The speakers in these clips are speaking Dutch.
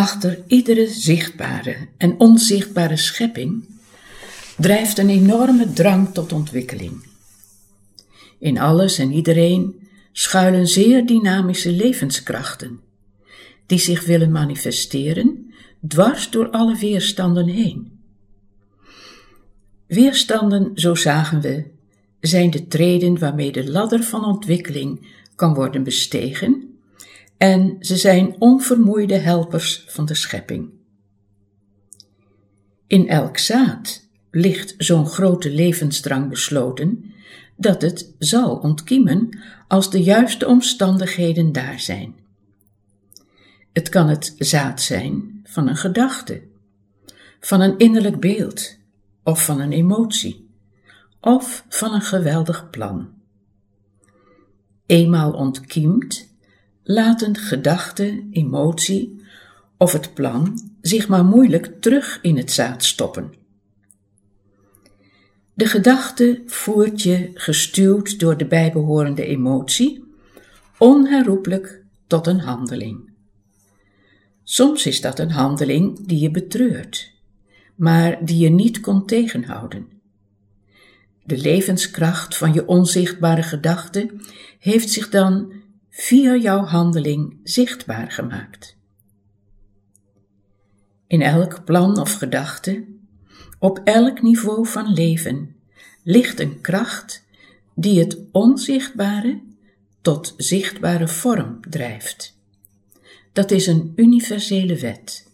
Achter iedere zichtbare en onzichtbare schepping drijft een enorme drang tot ontwikkeling. In alles en iedereen schuilen zeer dynamische levenskrachten, die zich willen manifesteren dwars door alle weerstanden heen. Weerstanden, zo zagen we, zijn de treden waarmee de ladder van ontwikkeling kan worden bestegen en ze zijn onvermoeide helpers van de schepping. In elk zaad ligt zo'n grote levensdrang besloten dat het zal ontkiemen als de juiste omstandigheden daar zijn. Het kan het zaad zijn van een gedachte, van een innerlijk beeld of van een emotie of van een geweldig plan. Eenmaal ontkiemd, laten gedachte, emotie of het plan zich maar moeilijk terug in het zaad stoppen. De gedachte voert je, gestuurd door de bijbehorende emotie, onherroepelijk tot een handeling. Soms is dat een handeling die je betreurt, maar die je niet kon tegenhouden. De levenskracht van je onzichtbare gedachte heeft zich dan via jouw handeling zichtbaar gemaakt. In elk plan of gedachte, op elk niveau van leven, ligt een kracht die het onzichtbare tot zichtbare vorm drijft. Dat is een universele wet.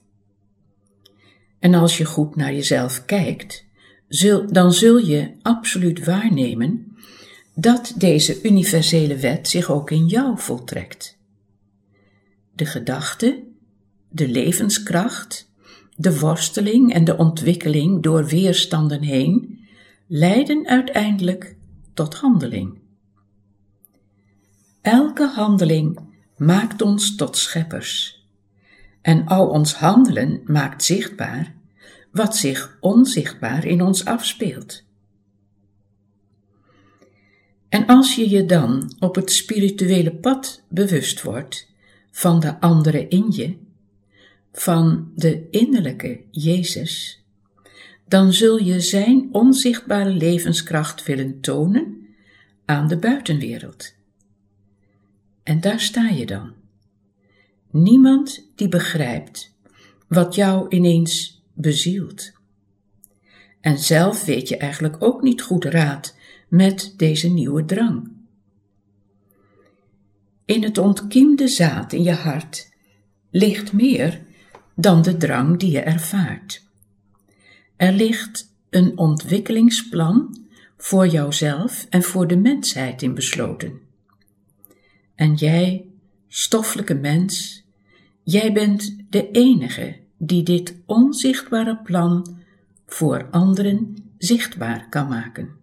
En als je goed naar jezelf kijkt, zul, dan zul je absoluut waarnemen dat deze universele wet zich ook in jou voltrekt. De gedachte, de levenskracht, de worsteling en de ontwikkeling door weerstanden heen leiden uiteindelijk tot handeling. Elke handeling maakt ons tot scheppers. En al ons handelen maakt zichtbaar wat zich onzichtbaar in ons afspeelt. En als je je dan op het spirituele pad bewust wordt van de andere in je, van de innerlijke Jezus, dan zul je Zijn onzichtbare levenskracht willen tonen aan de buitenwereld. En daar sta je dan. Niemand die begrijpt wat jou ineens bezielt. En zelf weet je eigenlijk ook niet goed raad met deze nieuwe drang. In het ontkiemde zaad in je hart ligt meer dan de drang die je ervaart. Er ligt een ontwikkelingsplan voor jouzelf en voor de mensheid in besloten. En jij, stoffelijke mens, jij bent de enige die dit onzichtbare plan voor anderen zichtbaar kan maken.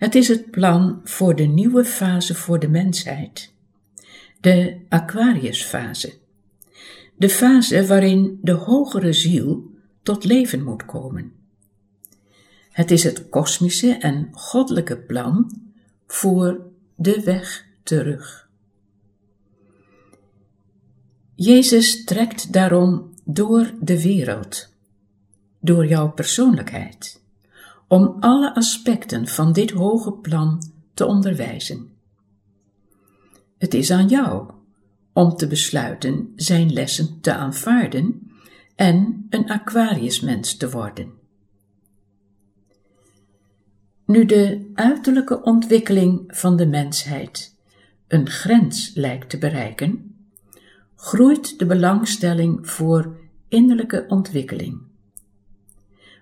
Het is het plan voor de nieuwe fase voor de mensheid, de Aquariusfase, de fase waarin de hogere ziel tot leven moet komen. Het is het kosmische en goddelijke plan voor de weg terug. Jezus trekt daarom door de wereld, door jouw persoonlijkheid, om alle aspecten van dit hoge plan te onderwijzen. Het is aan jou om te besluiten zijn lessen te aanvaarden en een Aquariusmens te worden. Nu de uiterlijke ontwikkeling van de mensheid een grens lijkt te bereiken, groeit de belangstelling voor innerlijke ontwikkeling.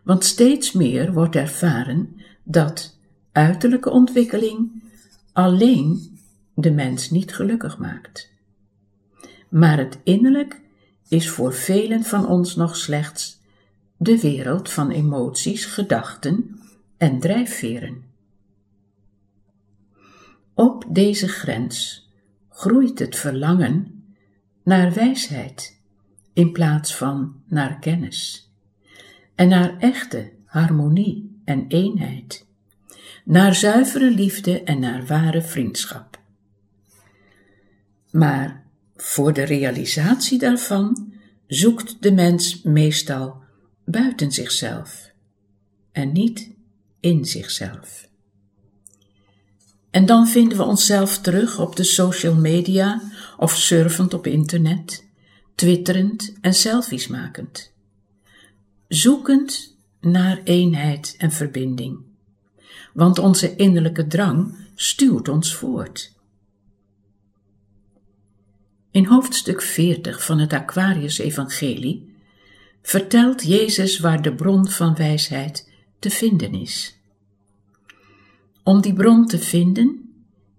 Want steeds meer wordt ervaren dat uiterlijke ontwikkeling alleen de mens niet gelukkig maakt. Maar het innerlijk is voor velen van ons nog slechts de wereld van emoties, gedachten en drijfveren. Op deze grens groeit het verlangen naar wijsheid in plaats van naar kennis en naar echte harmonie en eenheid, naar zuivere liefde en naar ware vriendschap. Maar voor de realisatie daarvan zoekt de mens meestal buiten zichzelf en niet in zichzelf. En dan vinden we onszelf terug op de social media of surfend op internet, twitterend en selfies makend. Zoekend naar eenheid en verbinding. Want onze innerlijke drang stuurt ons voort. In hoofdstuk 40 van het Aquarius-evangelie vertelt Jezus waar de bron van wijsheid te vinden is. Om die bron te vinden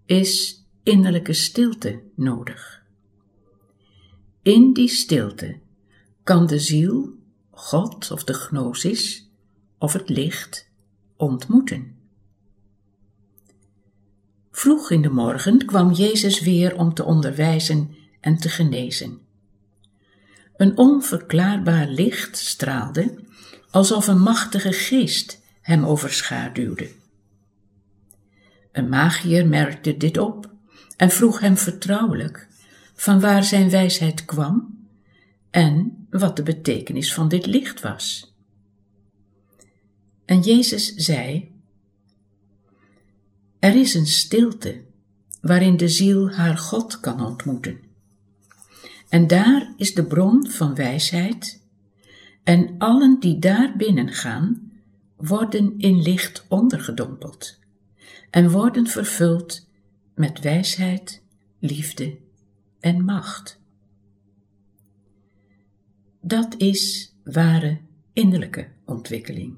is innerlijke stilte nodig. In die stilte kan de ziel, God of de gnosis of het licht ontmoeten. Vroeg in de morgen kwam Jezus weer om te onderwijzen en te genezen. Een onverklaarbaar licht straalde, alsof een machtige geest hem overschaduwde. Een magier merkte dit op en vroeg hem vertrouwelijk van waar zijn wijsheid kwam en wat de betekenis van dit licht was. En Jezus zei: Er is een stilte waarin de ziel haar God kan ontmoeten. En daar is de bron van wijsheid, en allen die daar binnen gaan, worden in licht ondergedompeld en worden vervuld met wijsheid, liefde en macht. Dat is ware innerlijke ontwikkeling.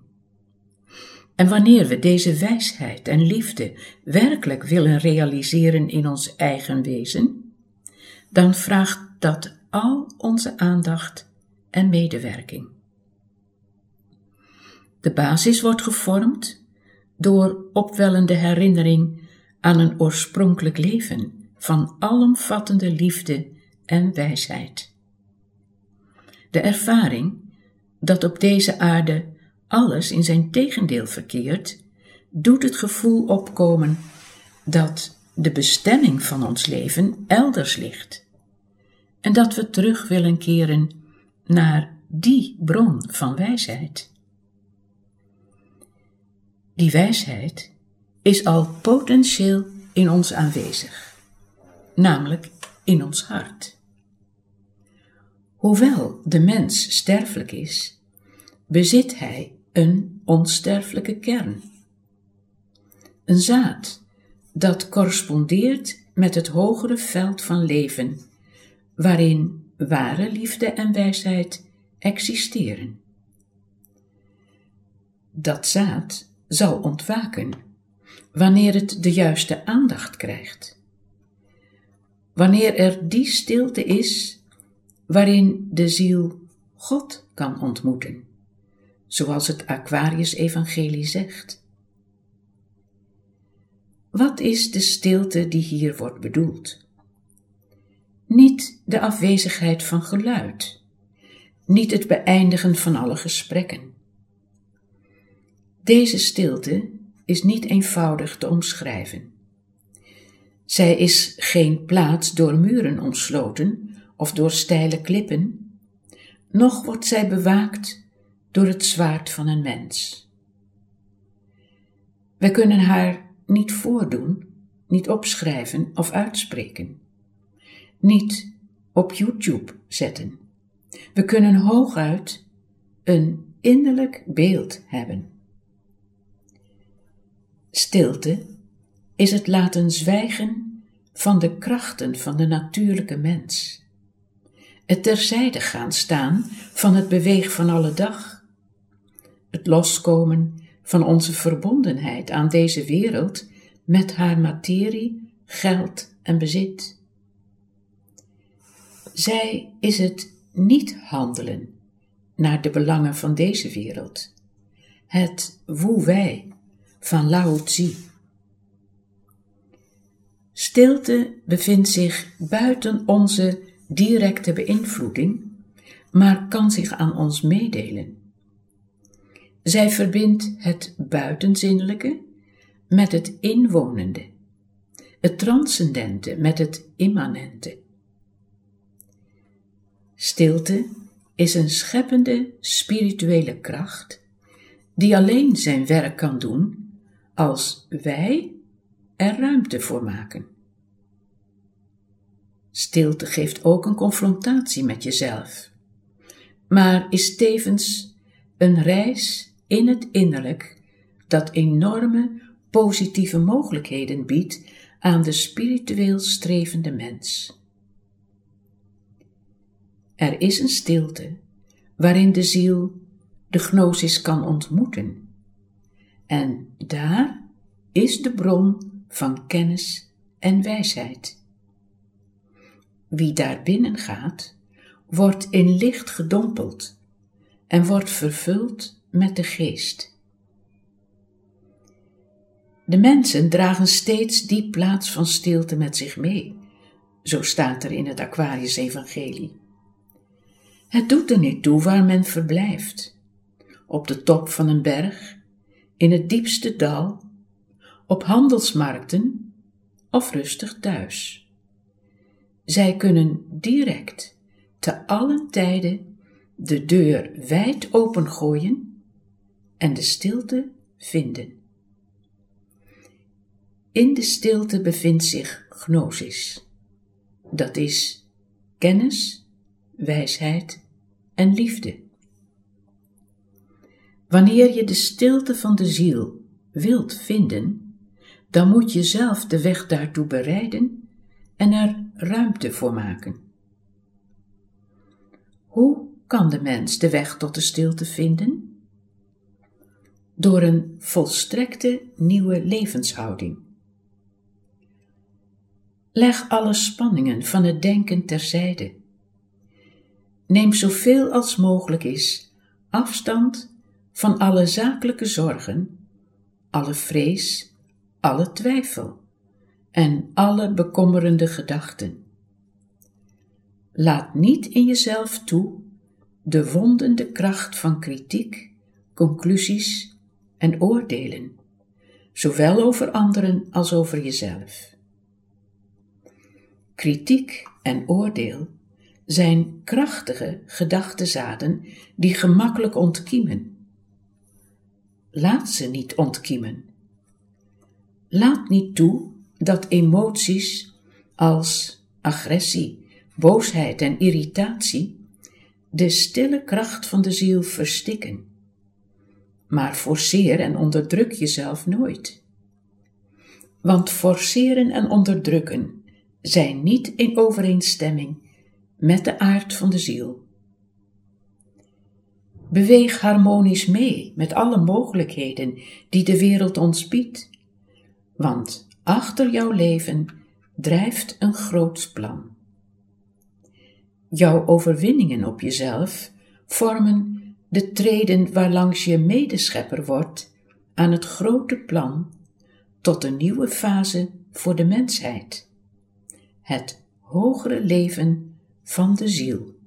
En wanneer we deze wijsheid en liefde werkelijk willen realiseren in ons eigen wezen, dan vraagt dat al onze aandacht en medewerking. De basis wordt gevormd door opwellende herinnering aan een oorspronkelijk leven van alomvattende liefde en wijsheid. De ervaring dat op deze aarde alles in zijn tegendeel verkeert, doet het gevoel opkomen dat de bestemming van ons leven elders ligt en dat we terug willen keren naar die bron van wijsheid. Die wijsheid is al potentieel in ons aanwezig, namelijk in ons hart. Hoewel de mens sterfelijk is, bezit hij een onsterfelijke kern. Een zaad dat correspondeert met het hogere veld van leven, waarin ware liefde en wijsheid existeren. Dat zaad zal ontwaken wanneer het de juiste aandacht krijgt. Wanneer er die stilte is waarin de ziel God kan ontmoeten, zoals het Aquarius-evangelie zegt. Wat is de stilte die hier wordt bedoeld? Niet de afwezigheid van geluid, niet het beëindigen van alle gesprekken. Deze stilte is niet eenvoudig te omschrijven. Zij is geen plaats door muren omsloten of door steile klippen, noch wordt zij bewaakt door het zwaard van een mens. Wij kunnen haar niet voordoen, niet opschrijven of uitspreken, niet op YouTube zetten. We kunnen hooguit een innerlijk beeld hebben. Stilte is het laten zwijgen van de krachten van de natuurlijke mens. Het terzijde gaan staan van het beweeg van alle dag. Het loskomen van onze verbondenheid aan deze wereld met haar materie, geld en bezit. Zij is het niet handelen naar de belangen van deze wereld. Het woe wij van Lao Tzu. Stilte bevindt zich buiten onze directe beïnvloeding, maar kan zich aan ons meedelen. Zij verbindt het buitenzinnelijke met het inwonende, het transcendente met het immanente. Stilte is een scheppende spirituele kracht die alleen zijn werk kan doen als wij er ruimte voor maken. Stilte geeft ook een confrontatie met jezelf, maar is tevens een reis in het innerlijk dat enorme positieve mogelijkheden biedt aan de spiritueel strevende mens. Er is een stilte waarin de ziel de gnosis kan ontmoeten. En daar is de bron van kennis en wijsheid. Wie daar binnen gaat, wordt in licht gedompeld en wordt vervuld met de geest. De mensen dragen steeds die plaats van stilte met zich mee, zo staat er in het Aquarius-evangelie. Het doet er niet toe waar men verblijft. Op de top van een berg, in het diepste dal, op handelsmarkten of rustig thuis. Zij kunnen direct, te allen tijden, de deur wijd opengooien en de stilte vinden. In de stilte bevindt zich gnosis. Dat is kennis, wijsheid en liefde. Wanneer je de stilte van de ziel wilt vinden, dan moet je zelf de weg daartoe bereiden en er ruimte voor maken. Hoe kan de mens de weg tot de stilte vinden? Door een volstrekte nieuwe levenshouding. Leg alle spanningen van het denken terzijde. Neem zoveel als mogelijk is afstand van alle zakelijke zorgen, alle vrees, alle twijfel en alle bekommerende gedachten. Laat niet in jezelf toe de wondende kracht van kritiek, conclusies en oordelen, zowel over anderen als over jezelf. Kritiek en oordeel zijn krachtige gedachtezaden die gemakkelijk ontkiemen. Laat ze niet ontkiemen. Laat niet toe dat emoties als agressie, boosheid en irritatie de stille kracht van de ziel verstikken. Maar forceer en onderdruk jezelf nooit. Want forceren en onderdrukken zijn niet in overeenstemming met de aard van de ziel. Beweeg harmonisch mee met alle mogelijkheden die de wereld ons biedt, want achter jouw leven drijft een groot plan. Jouw overwinningen op jezelf vormen de treden waarlangs je medeschepper wordt aan het grote plan tot een nieuwe fase voor de mensheid het hogere leven van de ziel.